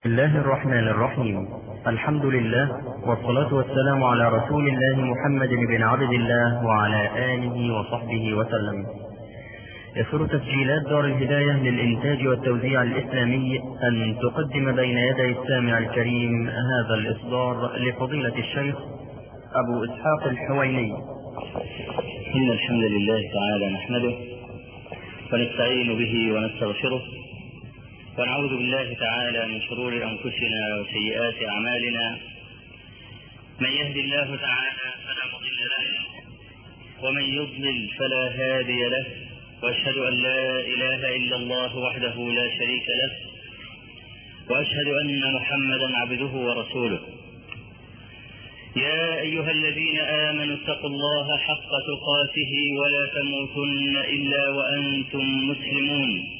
بسم الله الرحمن الرحيم. الحمد لله والصلاة والسلام على رسول الله محمد بن عبد الله وعلى آله وصحبه وسلم. يسر تسجيلات دار الهداية للإنتاج والتوزيع الإسلامي أن تقدم بين يدي السامع الكريم هذا الإصدار لفضيلة الشيخ أبو إسحاق الحويني. إن الحمد لله تعالى نحمده ونستعين به ونستغفره ونعوذ بالله تعالى من شرور أنفسنا وسيئات أعمالنا. من يهد الله تعالى فلا مضل له ومن يضلل فلا هادي له. وأشهد أن لا إله إلا الله وحده لا شريك له وأشهد أن محمدا عبده ورسوله. يا أيها الذين آمنوا اتقوا الله حق تقاته ولا تموتن إلا وأنتم مسلمون.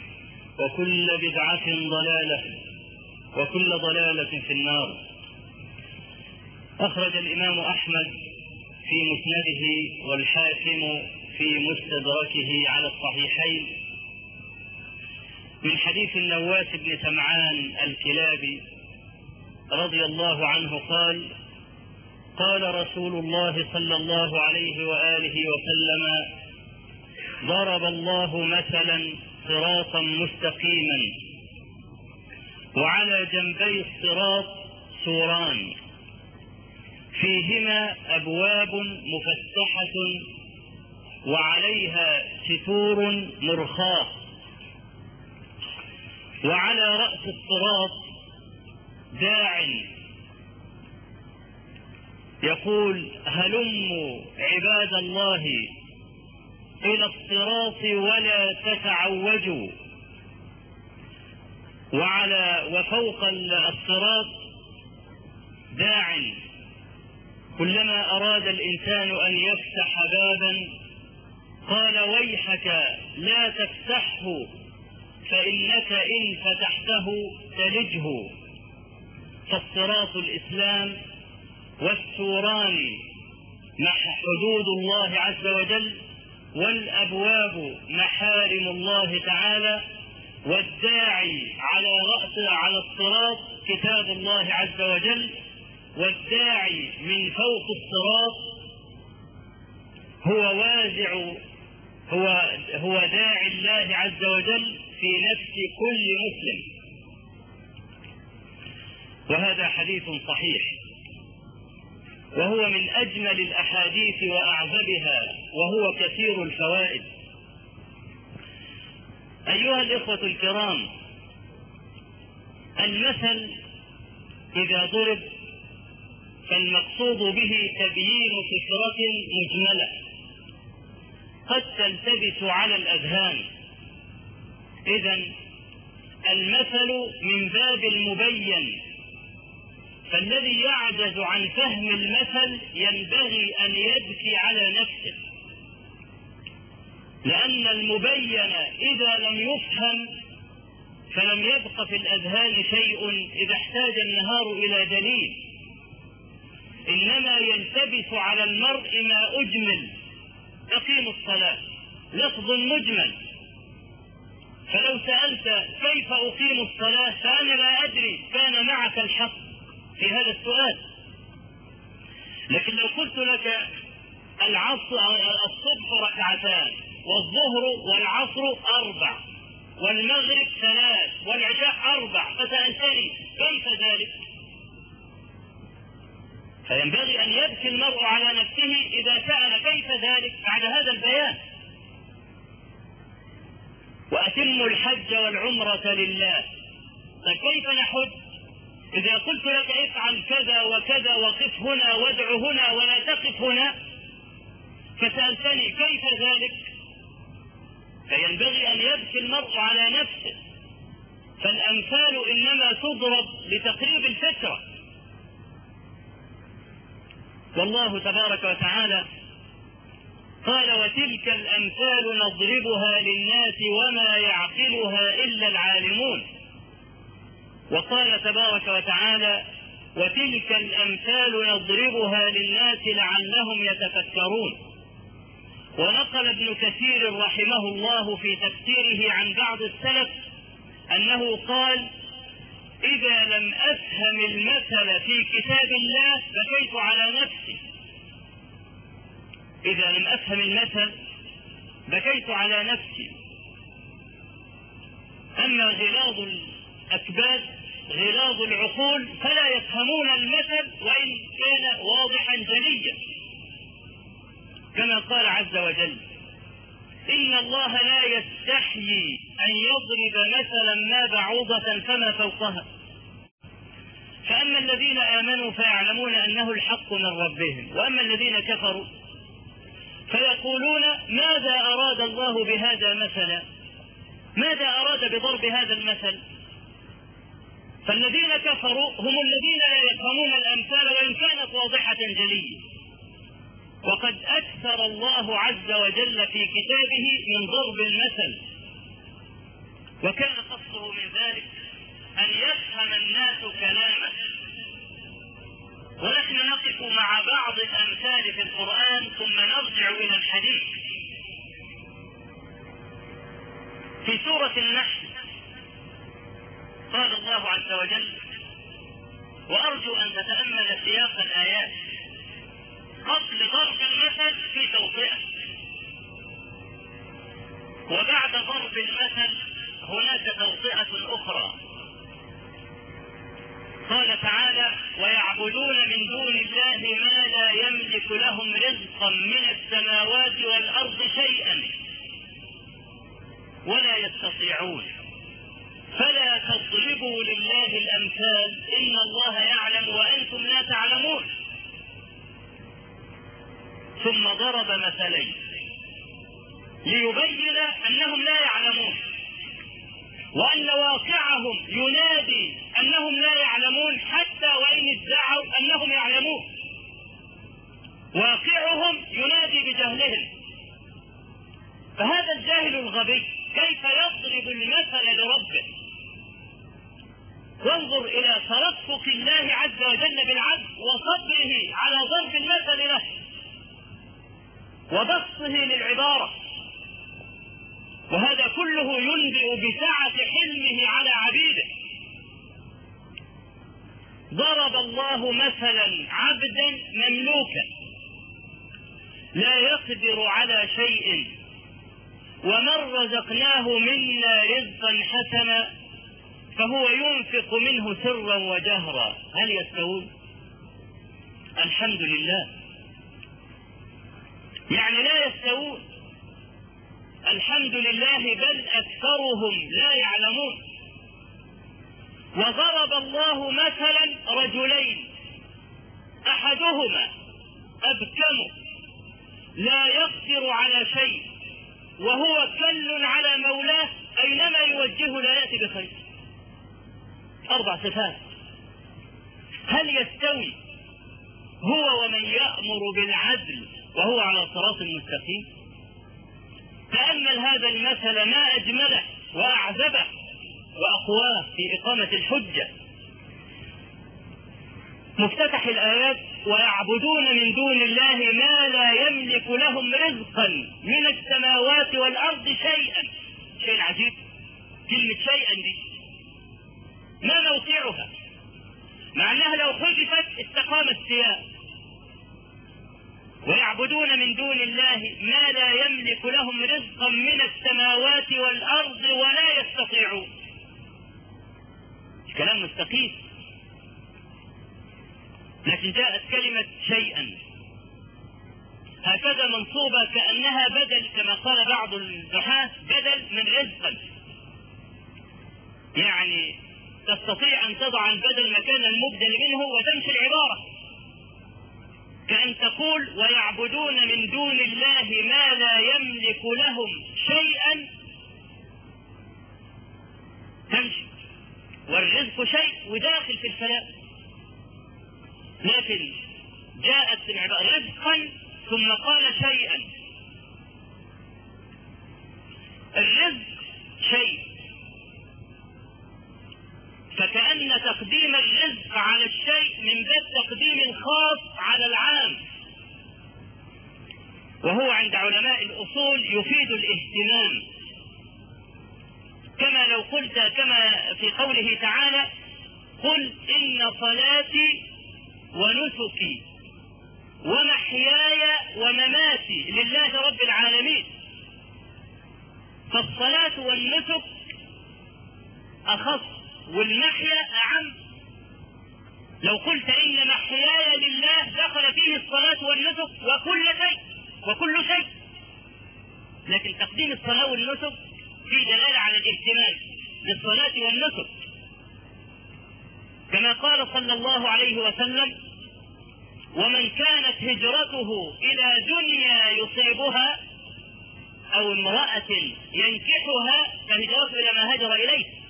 وكل بدعة ضلالة وكل ضلالة في النار. أخرج الإمام أحمد في مسنده والحاكم في مستدركه على الصحيحين من حديث النواس بن سمعان الكلابي رضي الله عنه قال قال رسول الله صلى الله عليه وآله وسلم ضرب الله مثلا صراطا مستقيما وعلى جنبي الصراط سوران. فيهما أبواب مفتحة وعليها ستور مرخاة. وعلى رأس الصراط داع. يقول هلموا عباد الله إلى الصراط ولا تتعوجوا. وعلى وفوق الصراط داع. كلما أراد الإنسان أن يفتح بابا قال ويحك لا تفتحه فإنك إن فتحته تلجه. فالصراط الإسلام والسوران مع حدود الله عز وجل والأبواب محارم الله تعالى والداعي على رأس على الصراط كتاب الله عز وجل والداعي من فوق الصراط هو وازع هو هو داعي الله عز وجل في نفس كل مسلم. وهذا حديث صحيح. وهو من أجمل الأحاديث وأعذبها وهو كثير الفوائد. أيها الإخوة الكرام المثل إذا ضرب فالمقصود به تبيين فكرة مجملة قد تلتبس على الأذهان. إذا المثل من باب المبين فالذي يعجز عن فهم المثل ينبغي أن يبكي على نفسه. لأن المبين إذا لم يفهم فلم يبق في الأذهان شيء إذا احتاج النهار إلى دليل. إنما يلتبس على المرء ما أجمل. أقيم الصلاة. لفظ مجمل. فلو سألت كيف أقيم الصلاة؟ فأنا لا أدري كان معك الحق. في هذا السؤال. لكن لو قلت لك العصر الصبح ركعتان والظهر والعصر أربع والمغرب ثلاث والعشاء أربع فسألت ذلك؟ فينبغي أن يبكي المرء على نفسه إذا سأل كيف ذلك بعد هذا البيان. وأتموا الحج والعمرة لله. طيب كيف نحج؟ إذا قلت لك افعل كذا وكذا وقف هنا وادع هنا ولا تقف هنا فسألتني كيف ذلك؟ فينبغي أن يبكي المرء على نفسه فالأمثال إنما تضرب لتقريب الفكرة. والله تبارك وتعالى قال وتلك الأمثال نضربها للناس وما يعقلها إلا العالمون وقال تبارك وتعالى وتلك الأمثال نضربها للناس لعلهم يتفكرون. ونقل ابن كثير رحمه الله في تفسيره عن بعض السلف أنه قال إذا لم أفهم المثل في كتاب الله بكيت على نفسي. إذا لم أفهم المثل بكيت على نفسي. أما غلاظ الأكباد غلاظ العقول فلا يفهمون المثل وإن كان واضحا جليا. كما قال عز وجل إن الله لا يستحيي أن يضرب مثلا ما بعوضة فما فوقها. فأما الذين آمنوا فيعلمون أنه الحق من ربهم وأما الذين كفروا فيقولون ماذا أراد الله بهذا مثلا؟ ماذا أراد بضرب هذا المثل؟ فالذين كفروا هم الذين لا يفهمون الأمثال وإن كانت واضحة جلية. وقد أكثر الله عز وجل في كتابه من ضرب المثل. وكان قصده من ذلك أن يفهم الناس كلامه. ونحن نقف مع بعض الأمثال في القرآن ثم نرجع إلى الحديث. في سورة النحل قال الله عز وجل وأرجو أن تتأمل سياق الآيات قبل ضرب المثل في توطئة. وبعد ضرب المثل هناك توطئة أخرى. قال تعالى ويعبدون من دون الله ما لا يملك لهم رزقا من السماوات والأرض شيئا ولا يستطيعون. فلا تضربوا لله الأمثال إن الله يعلم وأنتم لا تعلمون. ثم ضرب مثلين. ليبين أنهم لا يعلمون. وأن واقعهم ينادي أنهم لا يعلمون حتى وإن ادعوا أنهم يعلمون. واقعهم ينادي بجهلهم. فهذا الجاهل الغبي كيف يضرب المثل لربه؟ وانظر إلى ترفق الله عز وجل بالعبد وصبره على ضرب المثل له وبسطه للعبارة. وهذا كله ينبئ بسعة حلمه على عبيده. ضرب الله مثلا عبدا مملوكا لا يقدر على شيء ومن رزقناه منا رزقا حسنا فهو ينفق منه سرا وجهرا. هل يستوون؟ الحمد لله. يعني لا يستوون. الحمد لله بل أكثرهم لا يعلمون. وضرب الله مثلا رجلين. أحدهما أبكم لا يقدر على شيء وهو كل على مولاه أينما يوجهه لا يأتي بخير. أربع صفات. هل يستوي هو ومن يأمر بالعدل وهو على صراط مستقيم؟ تأمل هذا المثل ما أجمله وأعذبه وأقواه في إقامة الحجة. مفتتح الآيات ويعبدون من دون الله ما لا يملك لهم رزقا من السماوات والأرض شيئا. شيء عجيب. كلمة شيئا دي. ما موقعها؟ مع أنها لو حذفت استقام السياق. ويعبدون من دون الله ما لا يملك لهم رزقا من السماوات والأرض ولا يستطيعون. كلام مستقيم. لكن جاءت كلمة شيئا. هكذا منصوبة كأنها بدل كما قال بعض النحاة بدل من رزقا. يعني تستطيع أن تضع البدل مكان المبدل منه وتمشي العبارة. كأن تقول ويعبدون من دون الله ما لا يملك لهم شيئا. تمشي. والرزق شيء وداخل في الفلاح لكن جاءت العبارة رزقا ثم قال شيئا. الرزق شيء فكأن تقديم الرزق على الشيء من باب تقديم الخاص على العام وهو عند علماء الأصول يفيد الاهتمام. كما لو قلت كما في قوله تعالى قل إن صلاتي ونسكي ومحياي ومماتي لله رب العالمين فالصلاة والنسك أخص والمحيا أعم. لو قلت إن محياي لله دخل فيه الصلاة والنسك وكل شيء وكل شيء. لكن تقديم الصلاة والنسك في دلالة على الاهتمام بالصلاة والنسك. كما قال صلى الله عليه وسلم ومن كانت هجرته إلى دنيا يصيبها أو امرأة ينكحها فهجرته إلى ما هاجر إليه.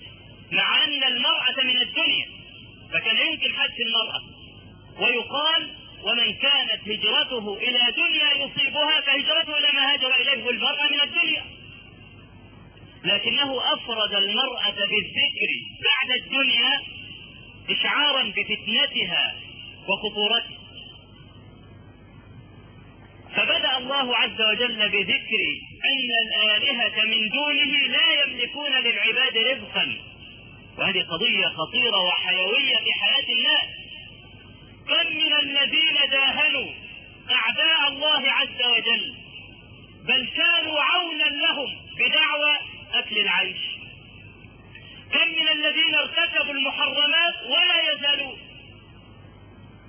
مع المرأة من الدنيا فكان يمكن حج المرأة. ويقال ومن كانت هجرته إلى دنيا يصيبها فهجرته إلى ما هاجر إليه والمرأة من الدنيا. لكنه أفرد المرأة بالذكر بعد الدنيا إشعارا بفتنتها وخطورتها. فبدأ الله عز وجل بذكر أن الآلهة من دونه لا يملكون للعباد رزقا. وهذه قضية خطيرة وحيوية في حياة الناس. كم من الذين داهنوا أعداء الله عز وجل بل كانوا عونا لهم بدعوى أكل العيش. كم من الذين ارتكبوا المحرمات ولا يزالون.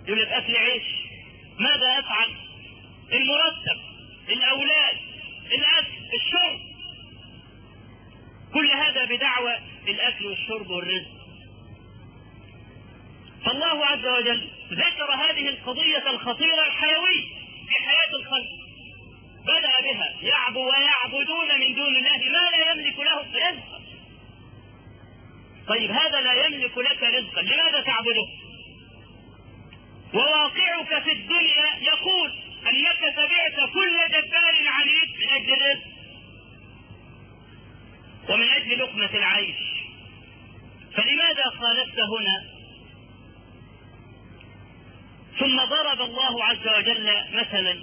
يقول لك أكل عيش ماذا أفعل؟ المرتب الأولاد الأكل الشرب. كل هذا بدعوى الأكل والشرب والرزق. فالله عز وجل ذكر هذه القضية الخطيرة الحيوية في حياة الخلق. بدأ بها. يعبد ويعبدون من دون الله ما لا يملك له رزقا طيب هذا لا يملك لك رزقا. لماذا تعبده؟ وواقعك في الدنيا يقول انك تبعت كل جبار عنيد من أجل الرزق ومن أجل لقمة العيش. فلماذا خالفت هنا؟ ثم ضرب الله عز وجل مثلا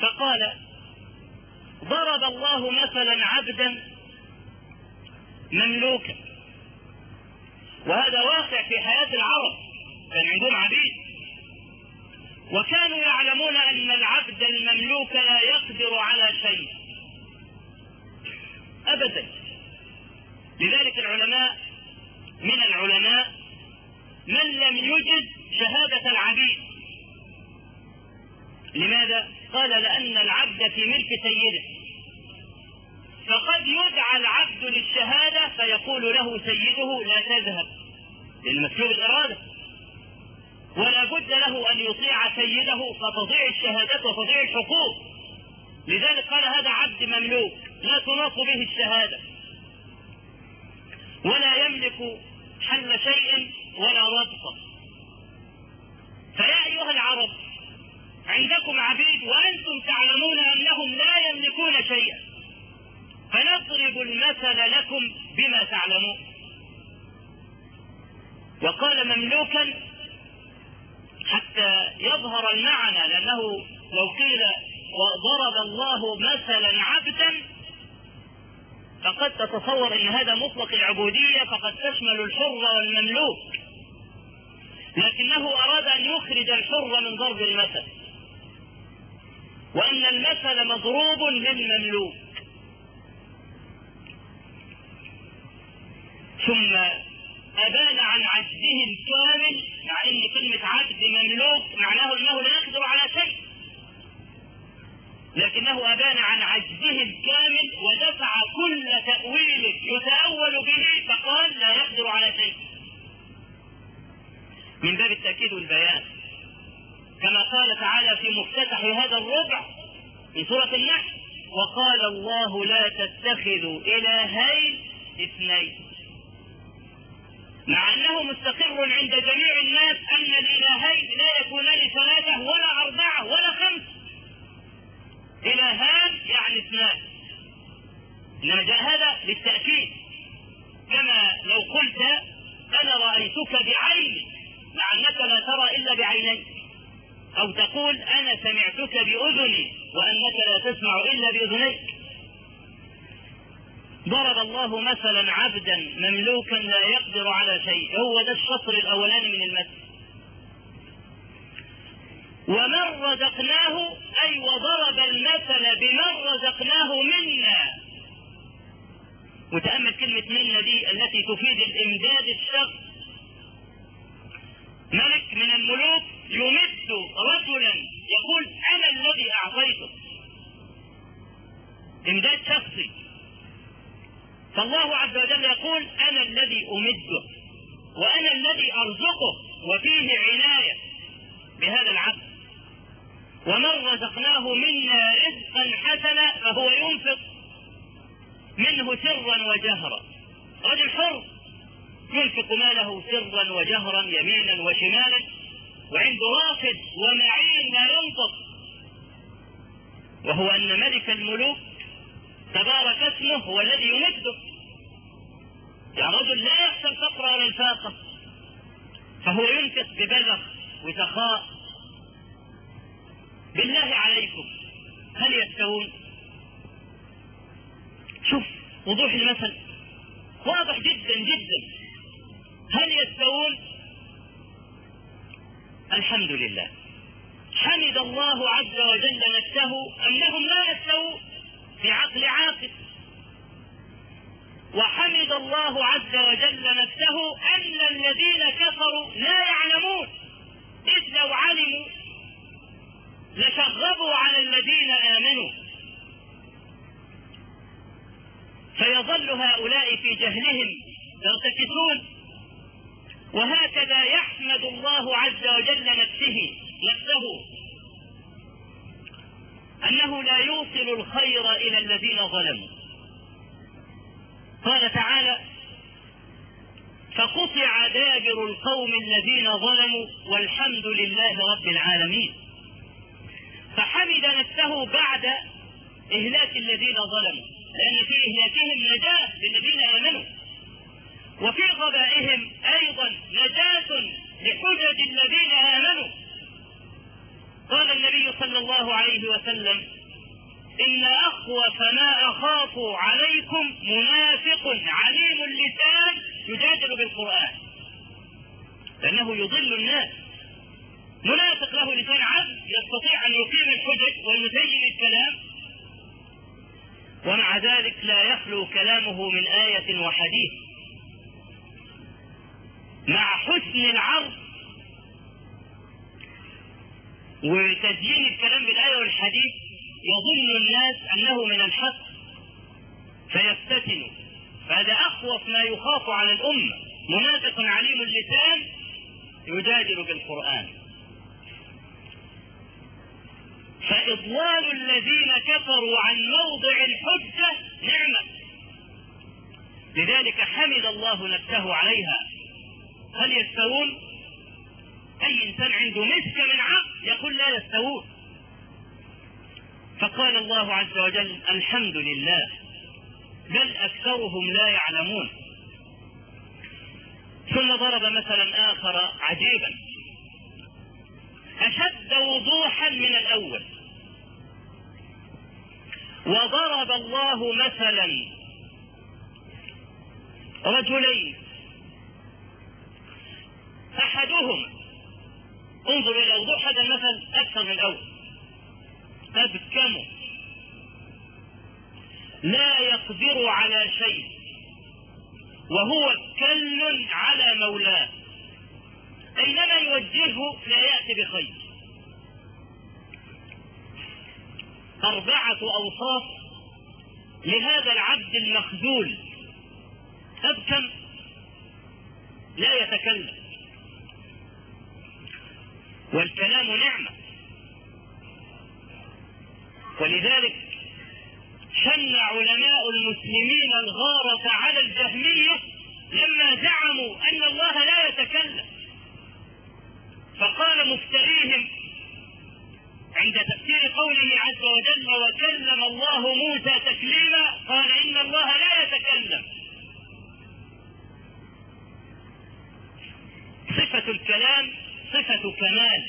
فقال ضرب الله مثلا عبدا مملوكا. وهذا واقع في حياة العرب كان عندهم عبيد. وكانوا يعلمون أن العبد المملوك لا يقدر على شيء. أبدا. لذلك العلماء من العلماء من لم يجد شهادة العبيد. لماذا؟ قال لأن العبد في ملك سيده. فقد يدعى العبد للشهادة فيقول له سيده لا تذهب. للمسلوب الإرادة. ولا بد له أن يطيع سيده فتضيع الشهادات وتضيع الحقوق. لذلك قال هذا عبد مملوك. لا تناط به الشهادة. ولا يملك حل شيء ولا ربطة. فيا أيها العرب عندكم عبيد وأنتم تعلمون أنهم لا يملكون شيئا. فنضرب المثل لكم بما تعلمون. وقال مملوكا حتى يظهر المعنى لأنه لو قيل وضرب الله مثلا عبدا فقد تتصور إن هذا مطلق العبودية فقد تشمل الحر والمملوك. لكنه أراد أن يخرج الحر من ضرب المثل. وأن المثل مضروب للمملوك. ثم أبان عن عجزه الكامل مع أن كلمة عجز مملوك معناه أنه لا يقدر لكنه أبان عن عجزه الكامل ودفع كل تأويل يتأول به فقال لا يقدر على شيء. من باب التأكيد والبيان كما قال تعالى في مفتتح هذا الربع في سورة النحل وقال الله لا تتخذوا إلهين اثنين. مع أنه مستقر عند جميع الناس أن الإلهين لا يكونان ثلاثة ولا أربعة ولا خمس. إلهان يعني اثنان. إنما جاء هذا للتأكيد. كما لو قلت أنا رأيتك بعيني مع أنك لا ترى إلا بعينيك أو تقول أنا سمعتك بأذني وأنك لا تسمع إلا بأذنيك ضرب الله مثلا عبدا مملوكا لا يقدر على شيء هو ده الشطر الأولاني من المثل. ومن رزقناه أي وضرب المثل بمن رزقناه منا. وتأمل كلمة منا دي التي تفيد الإمداد الشخص. ملك من الملوك يمد رجلا يقول أنا الذي أعطيته. إمداد شخصي. فالله عز وجل يقول أنا الذي أمده وأنا الذي أرزقه وفيه عناية بهذا العبد ومن رزقناه منا رزقا حسنا فهو ينفق منه سرا وجهرا. رجل حر ينفق ماله سرا وجهرا يمينا وشمالا وعنده راقد ومعين لا ينطق. وهو أن ملك الملوك تبارك اسمه هو الذي يمده يعني رجل لا يخشى الفقر ولا الفاقة. فهو ينفق ببذخ وسخاء بالله عليكم. هل يستوون؟ شوف وضوح المثل. واضح جدا جدا. هل يستوون؟ الحمد لله. حمد الله عز وجل نفسه انهم لا يستوون؟ في عقل عاقل. وحمد الله عز وجل نفسه أن الذين كفروا لا يعلمون. إذ لو علموا لشغبوا على الذين آمنوا. فيظل هؤلاء في جهلهم يرتكسون. وهكذا يحمد الله عز وجل نفسه نفسه أنه لا يوصل الخير إلى الذين ظلموا. قال تعالى فقطع دابر القوم الذين ظلموا والحمد لله رب العالمين. فحمد نفسه بعد إهلاك الذين ظلموا لأن في إهلاكهم نجاة للذين آمنوا. وفي غبائهم أيضا نجاة لحجج الذين آمنوا. قال النبي صلى الله عليه وسلم إن أخوف ما أخاف عليكم منافق عليم اللسان يجادل بالقرآن لأنه يضل الناس. منافق له لسان عبد يستطيع أن يقيم الحجج ويزين الكلام. ومع ذلك لا يخلو كلامه من آية وحديث. مع حسن العرض وتزيين الكلام بالآية والحديث يظن الناس أنه من الحق. فيفتتنوا فهذا أخوف ما يخاف على الأمة. منافق عليم اللسان يجادل بالقرآن. فإضلال الذين كفروا عن موضع الحجة نعمة. لذلك حمد الله نفسه عليها. هل يستوون؟ أي إنسان عنده مسك من عقل يقول لا يستوون. فقال الله عز وجل الحمد لله بل أكثرهم لا يعلمون. ثم ضرب مثلا آخر عجيبا. أشد وضوحا من الأول. وضرب الله مثلا. رجلين. أحدهما انظر إلى وضوح هذا المثل أكثر من الأول. أبكمه لا يقدر على شيء. وهو كل على مولاه. أينما يوجهه لا يأتي بخير. أربعة أوصاف لهذا العبد المخذول. أبكم لا يتكلم. والكلام نعمة. ولذلك شن علماء المسلمين الغارة على الجهمية لما زعموا أن الله لا يتكلم. فقال مفتريهم عند تفسير قوله عز وجل وكلم الله موسى تكليما قال إن الله لا يتكلم. صفة الكلام صفة كمال.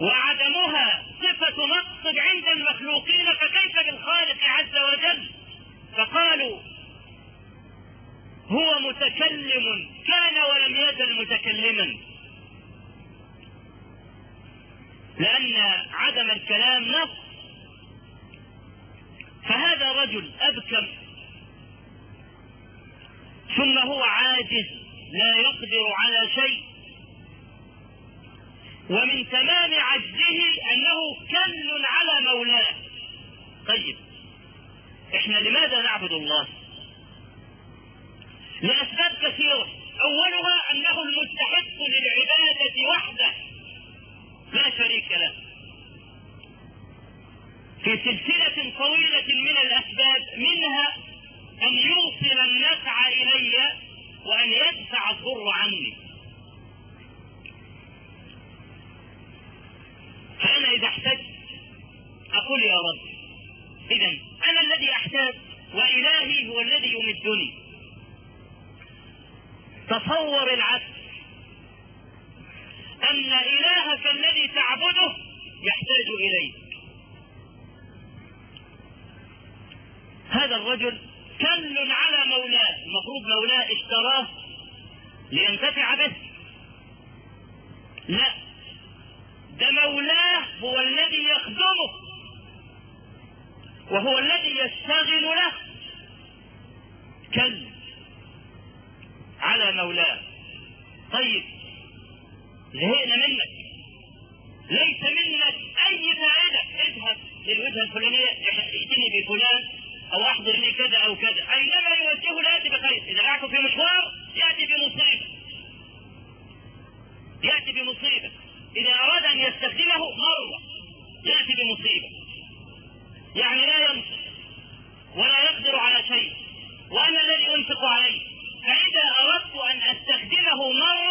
وعدمها صفة نقص عند المخلوقين فكيف بالخالق عز وجل؟ فقالوا هو متكلم كان ولم يزل متكلما. لأن عدم الكلام نقص فهذا رجل أبكم ثم هو عاجز لا يقدر على شيء. ومن تمام عجزه أنه كل على مولاه. طيب إحنا لماذا نعبد الله؟ لاسباب كثيرة. أولها أنه المستحق للعبادة وحده. لا شريك له. في سلسلة طويلة من للوجهه الفلانيه ائتني بفلان أو أحضر لي كذا أو كذا. اينما يوجهه لا يأتي بخير. إذا بعته في مشوار يأتي بمصيبة. يأتي بمصيبة. إذا أراد أن يستخدمه مرة. يأتي بمصيبة. يعني لا ينفق ولا يقدر على شيء وأنا الذي أنفق عليه. فإذا أردت أن أستخدمه مرة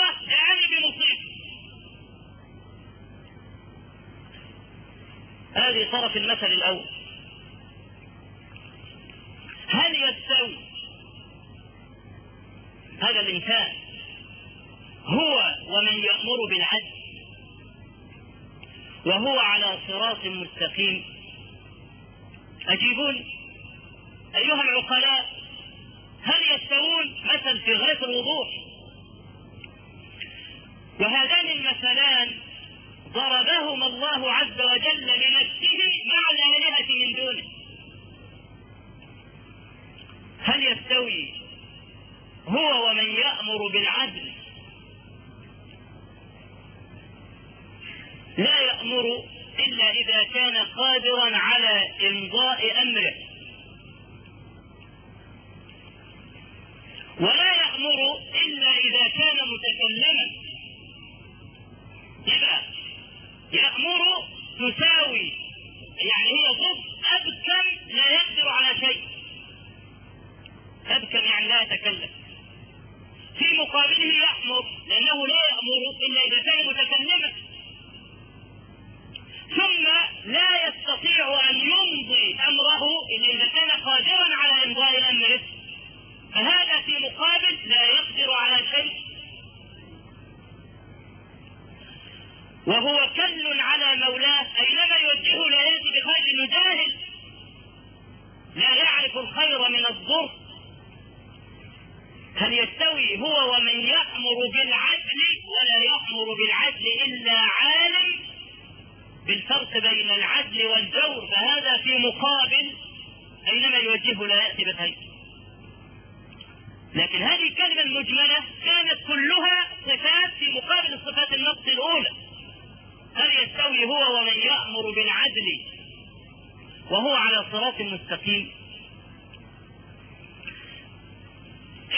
هذه طرف المثل الأول. هل يستوي؟ هذا الإنسان هو ومن يأمر بالعدل وهو على صراط مستقيم. أجيبون أيها العقلاء هل يستوون مثل في غاية الوضوح وهذان المثلان ضربهما الله عز وجل لنفسه مع الآلهة من دونه. هل يستوي هو ومن يأمر بالعدل؟ لا يأمر إلا إذا كان قادرا على إمضاء أمره. ولا يأمر إلا إذا كان متكلما. إذا يأمر تساوي يعني هي ضد أبكم لا يقدر على شيء. أبكم يعني لا يتكلم. في مقابله يأمر لأنه لا يأمر إلا إذا كان متكلما. ثم لا يستطيع أن يمضي أمره إلا إذا كان قادرا على إمضاء أمره. فهذا في مقابل لا يقدر على شيء. وهو هو ومن يأمر بالعدل ولا يأمر بالعدل إلا عالم بالفرق بين العدل والجور فهذا في مقابل أينما يوجهه لا يأتي بخير. لكن هذه الكلمة المجملة كانت كلها صفات في مقابل الصفات النص الأولى. هل يستوي هو ومن يأمر بالعدل وهو على صراط مستقيم؟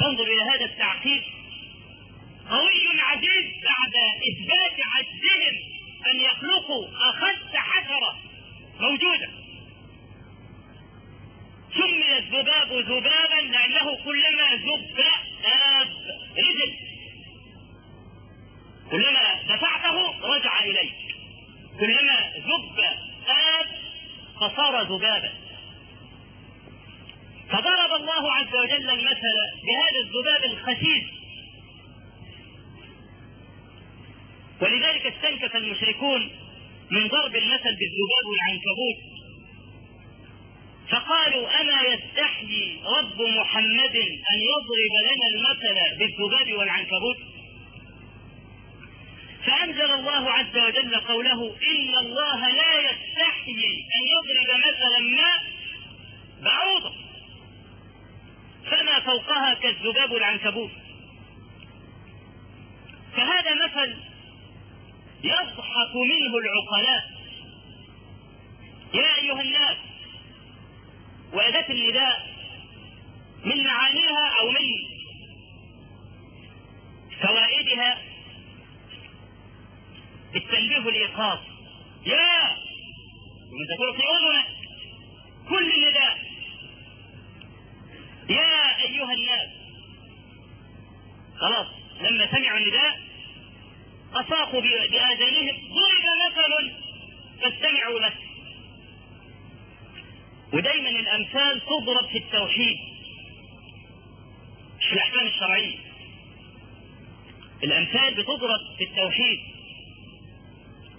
انظر إلى هذا التعقيد. قوي عزيز بعد إثبات عجزهم أن يخلقوا أخس حشرة موجودة. سمي الذباب ذبابا لأنه كلما ذب آب رجل. كلما دفعته رجع إليك. كلما ذب آب فصار ذبابا. فضرب الله عز وجل المثل بهذا الذباب الخسيس. ولذلك استنكف المشركون من ضرب المثل بالذباب والعنكبوت. فقالوا أما يستحيي رب محمد أن يضرب لنا المثل بالذباب والعنكبوت؟ فأنزل الله عز وجل قوله إن الله لا يستحيي أن يضرب مثلا ما بعوضة. فما فوقها كالذباب والعنكبوت فهذا مثل يضحك منه العقلاء. يا أيها الناس وأداة النداء من معانيها أو من فوائدها. التنبيه والإيقاظ يا تقول في أذنك كل نداء. يا أيها الناس. خلاص لما سمعوا النداء أصاقوا بآذانهم ضرب مثل فاستمعوا له. ودايما الأمثال تضرب في التوحيد. في الأحكام الشرعية. الأمثال بتضرب في التوحيد.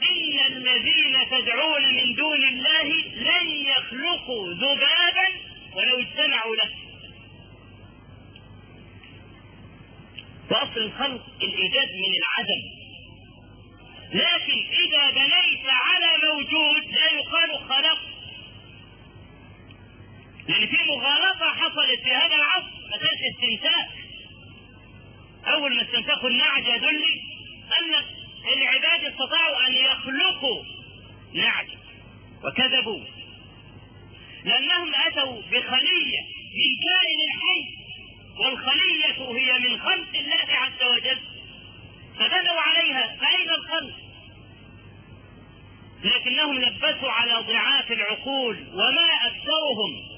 إن الذين تدعون من دون الله لن يخلقوا ذبابا ولو اجتمعوا له. وأصل الخلق الإيجاد من العدم. لكن إذا بنيت على موجود لا يقال خلقت لأن في مغالطة حصلت في هذا العصر مسألة استنساخ أول ما استنسخوا النعجة دلي أن العباد استطاعوا أن يخلقوا نعجة وكذبوا. لأنهم أتوا بخلية من كائن الحي والخلية هي من خلق الله عز وجل فبنوا عليها فأين الخلق لكنهم لبسوا ضعاف العقول وما أكثرهم.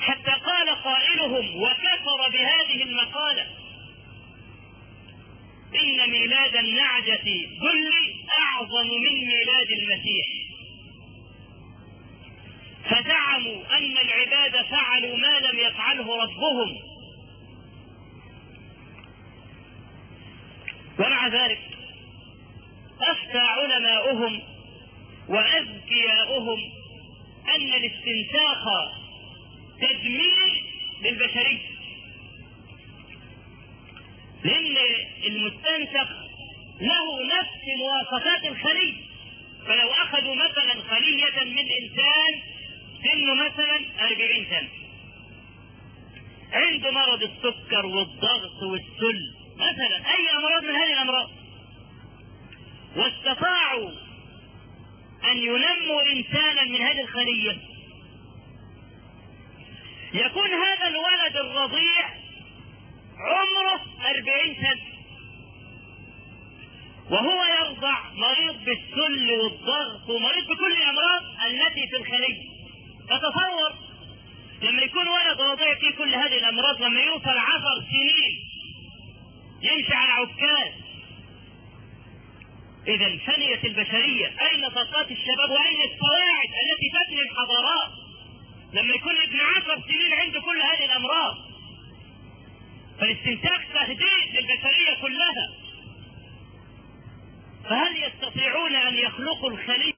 حتى قال قائلهم وكفر بهذه المقالة. إن ميلاد النعجة ذل أعظم من ميلاد المسيح. فزعموا أن العباد فعلوا ما لم يفعله ربهم. ومع ذلك أفتى علماؤهم وأذكياؤهم أن الاستنساخ تجميل للبشرية. لأن المستنسخ له نفس مواصفات الخلية. فلو أخذوا مثلا خلية من إنسان سنه مثلا أربعين سنة. عنده مرض السكر والضغط والسل مثلا أي أمراض من هذه الأمراض؟ واستطاعوا أن ينموا إنسانا من هذه الخلية. يكون هذا الولد الرضيع عمره أربعين سنة. وهو يرضع مريض بالسل والضغط ومريض بكل الأمراض التي في الخلية. فتصور لما يكون ولد رضيع فيه كل هذه الأمراض لما يوصل عشر سنين يمشي على عكاز. إذا فنيت البشرية أين طاقات الشباب وأين الصواعد التي تبني الحضارات؟ لما يكون ابن عشر سنين عنده كل هذه الأمراض. فالاستنتاج تهديد للبشرية كلها. فهل يستطيعون أن يخلقوا الخلية